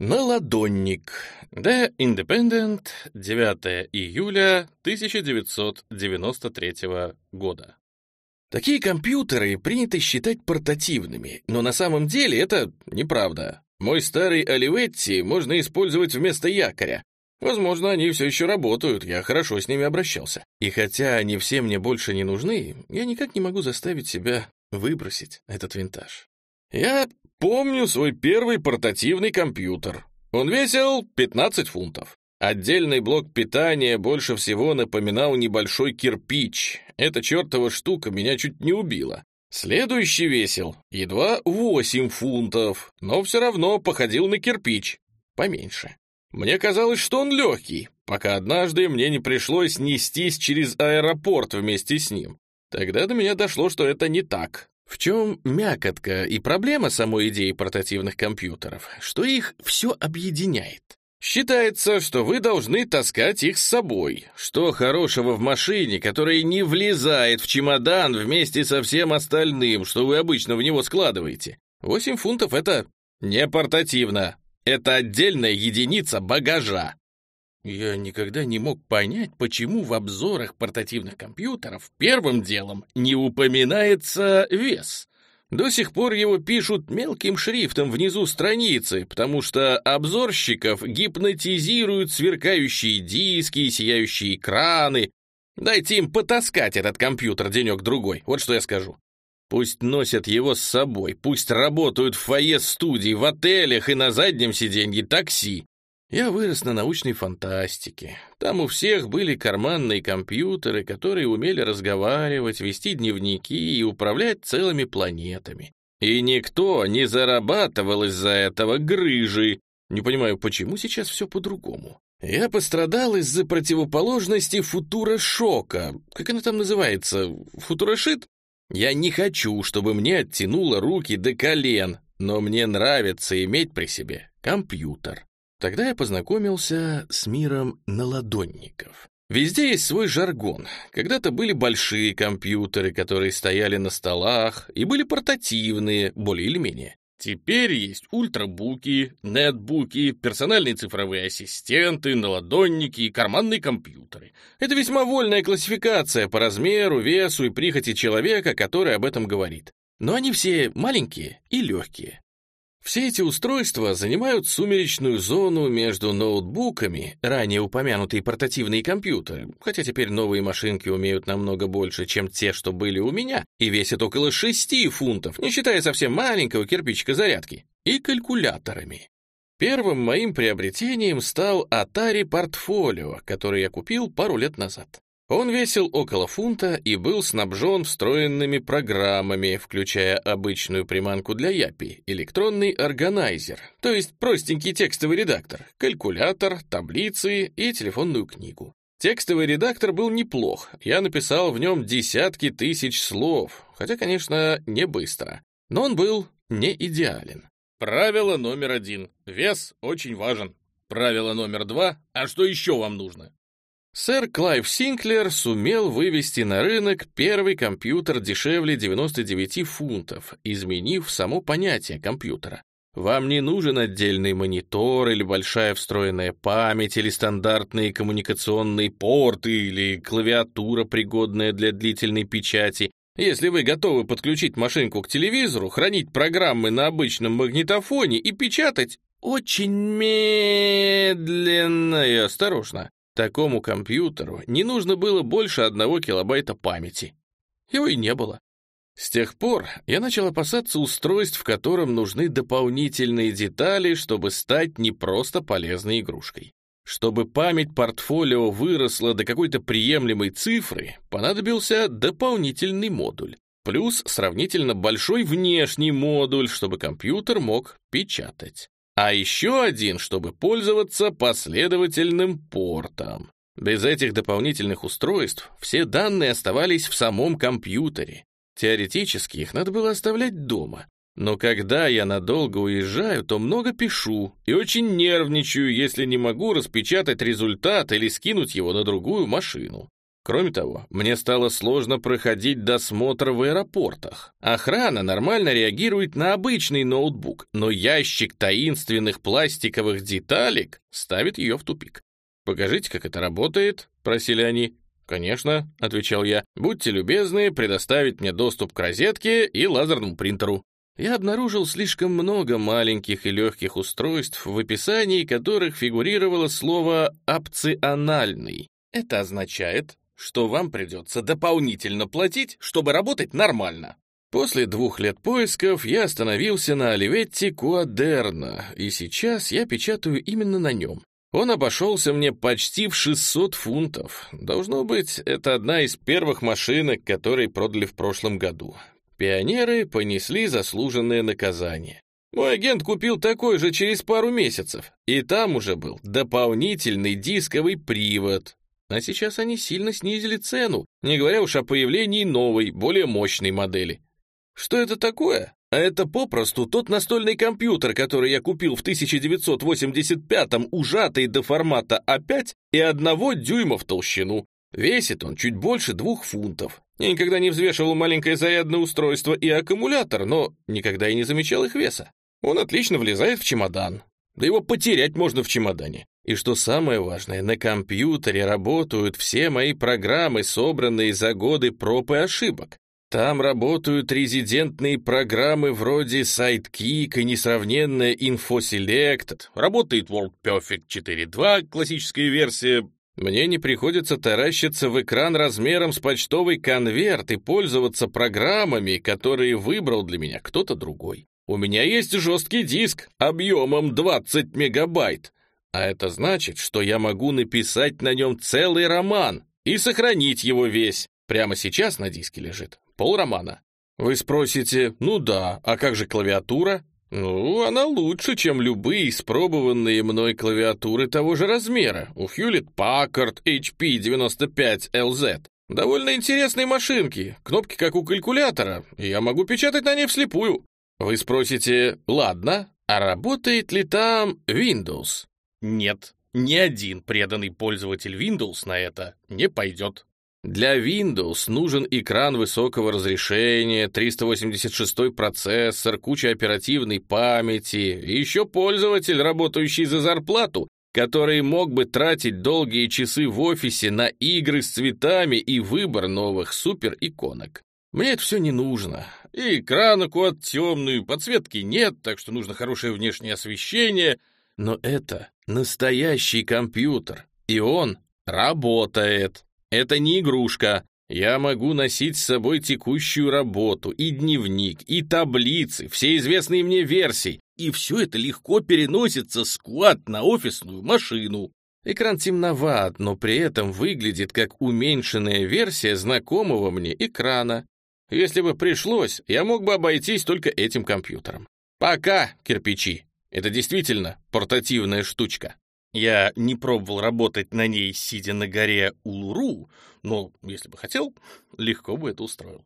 Наладонник. The Independent, 9 июля 1993 года. Такие компьютеры принято считать портативными, но на самом деле это неправда. Мой старый Оливетти можно использовать вместо якоря. Возможно, они все еще работают, я хорошо с ними обращался. И хотя они все мне больше не нужны, я никак не могу заставить себя выбросить этот винтаж. Я Помню свой первый портативный компьютер. Он весил 15 фунтов. Отдельный блок питания больше всего напоминал небольшой кирпич. Эта чертова штука меня чуть не убила. Следующий весил едва 8 фунтов, но все равно походил на кирпич. Поменьше. Мне казалось, что он легкий, пока однажды мне не пришлось нестись через аэропорт вместе с ним. Тогда до меня дошло, что это не так. В чем мякотка и проблема самой идеи портативных компьютеров, что их все объединяет. Считается, что вы должны таскать их с собой. Что хорошего в машине, которая не влезает в чемодан вместе со всем остальным, что вы обычно в него складываете? 8 фунтов — это не портативно. Это отдельная единица багажа. Я никогда не мог понять, почему в обзорах портативных компьютеров первым делом не упоминается вес. До сих пор его пишут мелким шрифтом внизу страницы, потому что обзорщиков гипнотизируют сверкающие диски сияющие экраны. Дайте им потаскать этот компьютер денек-другой, вот что я скажу. Пусть носят его с собой, пусть работают в фойе студии, в отелях и на заднем сиденье такси. Я вырос на научной фантастике. Там у всех были карманные компьютеры, которые умели разговаривать, вести дневники и управлять целыми планетами. И никто не зарабатывал из-за этого грыжи. Не понимаю, почему сейчас все по-другому. Я пострадал из-за противоположности футурошока. Как она там называется? Футурошит? Я не хочу, чтобы мне оттянуло руки до колен, но мне нравится иметь при себе компьютер. Тогда я познакомился с миром наладонников. Везде есть свой жаргон. Когда-то были большие компьютеры, которые стояли на столах, и были портативные, более или менее. Теперь есть ультрабуки, нетбуки, персональные цифровые ассистенты, наладонники и карманные компьютеры. Это весьма вольная классификация по размеру, весу и прихоти человека, который об этом говорит. Но они все маленькие и легкие. Все эти устройства занимают сумеречную зону между ноутбуками, ранее упомянутые портативные компьютеры, хотя теперь новые машинки умеют намного больше, чем те, что были у меня, и весят около 6 фунтов, не считая совсем маленького кирпичика зарядки, и калькуляторами. Первым моим приобретением стал Atari Portfolio, который я купил пару лет назад. Он весил около фунта и был снабжен встроенными программами, включая обычную приманку для Япи, электронный органайзер, то есть простенький текстовый редактор, калькулятор, таблицы и телефонную книгу. Текстовый редактор был неплох, я написал в нем десятки тысяч слов, хотя, конечно, не быстро, но он был не идеален. Правило номер один. Вес очень важен. Правило номер два. А что еще вам нужно? Сэр Клайв Синклер сумел вывести на рынок первый компьютер дешевле 99 фунтов, изменив само понятие компьютера. Вам не нужен отдельный монитор или большая встроенная память или стандартные коммуникационные порты или клавиатура, пригодная для длительной печати. Если вы готовы подключить машинку к телевизору, хранить программы на обычном магнитофоне и печатать очень медленно и осторожно, Такому компьютеру не нужно было больше одного килобайта памяти. Его и не было. С тех пор я начал опасаться устройств, в котором нужны дополнительные детали, чтобы стать не просто полезной игрушкой. Чтобы память портфолио выросла до какой-то приемлемой цифры, понадобился дополнительный модуль. Плюс сравнительно большой внешний модуль, чтобы компьютер мог печатать а еще один, чтобы пользоваться последовательным портом. Без этих дополнительных устройств все данные оставались в самом компьютере. Теоретически их надо было оставлять дома. Но когда я надолго уезжаю, то много пишу и очень нервничаю, если не могу распечатать результат или скинуть его на другую машину. Кроме того, мне стало сложно проходить досмотр в аэропортах. Охрана нормально реагирует на обычный ноутбук, но ящик таинственных пластиковых деталек ставит ее в тупик. «Покажите, как это работает», — просили они. «Конечно», — отвечал я, — «будьте любезны предоставить мне доступ к розетке и лазерному принтеру». Я обнаружил слишком много маленьких и легких устройств, в описании которых фигурировало слово «опциональный». Это означает, что вам придется дополнительно платить, чтобы работать нормально. После двух лет поисков я остановился на Оливетте Куадерна, и сейчас я печатаю именно на нем. Он обошелся мне почти в 600 фунтов. Должно быть, это одна из первых машинок, которые продали в прошлом году. Пионеры понесли заслуженное наказание. Мой агент купил такой же через пару месяцев, и там уже был дополнительный дисковый привод. А сейчас они сильно снизили цену, не говоря уж о появлении новой, более мощной модели. Что это такое? А это попросту тот настольный компьютер, который я купил в 1985-м, ужатый до формата А5 и одного дюйма в толщину. Весит он чуть больше двух фунтов. Я никогда не взвешивал маленькое зарядное устройство и аккумулятор, но никогда и не замечал их веса. Он отлично влезает в чемодан. Да его потерять можно в чемодане. И что самое важное, на компьютере работают все мои программы, собранные за годы проб и ошибок. Там работают резидентные программы вроде Sidekick и несравненная InfoSelected. Работает WorldPerfect 4.2, классическая версия. Мне не приходится таращиться в экран размером с почтовый конверт и пользоваться программами, которые выбрал для меня кто-то другой. У меня есть жесткий диск объемом 20 мегабайт. А это значит, что я могу написать на нем целый роман и сохранить его весь. Прямо сейчас на диске лежит полромана. Вы спросите, ну да, а как же клавиатура? Ну, она лучше, чем любые испробованные мной клавиатуры того же размера. У Hewlett Packard HP 95LZ. Довольно интересные машинки, кнопки как у калькулятора, я могу печатать на ней вслепую. Вы спросите, ладно, а работает ли там Windows? Нет, ни один преданный пользователь Windows на это не пойдет. Для Windows нужен экран высокого разрешения, 386 процессор, куча оперативной памяти, и еще пользователь, работающий за зарплату, который мог бы тратить долгие часы в офисе на игры с цветами и выбор новых супер-иконок. Мне это все не нужно. И экран аккуrat темный, подсветки нет, так что нужно хорошее внешнее освещение. Но это настоящий компьютер, и он работает. Это не игрушка. Я могу носить с собой текущую работу, и дневник, и таблицы, все известные мне версии, и все это легко переносится с квад на офисную машину. Экран темноват, но при этом выглядит как уменьшенная версия знакомого мне экрана. Если бы пришлось, я мог бы обойтись только этим компьютером. Пока, кирпичи. Это действительно портативная штучка. Я не пробовал работать на ней, сидя на горе Улуру, но, если бы хотел, легко бы это устроил.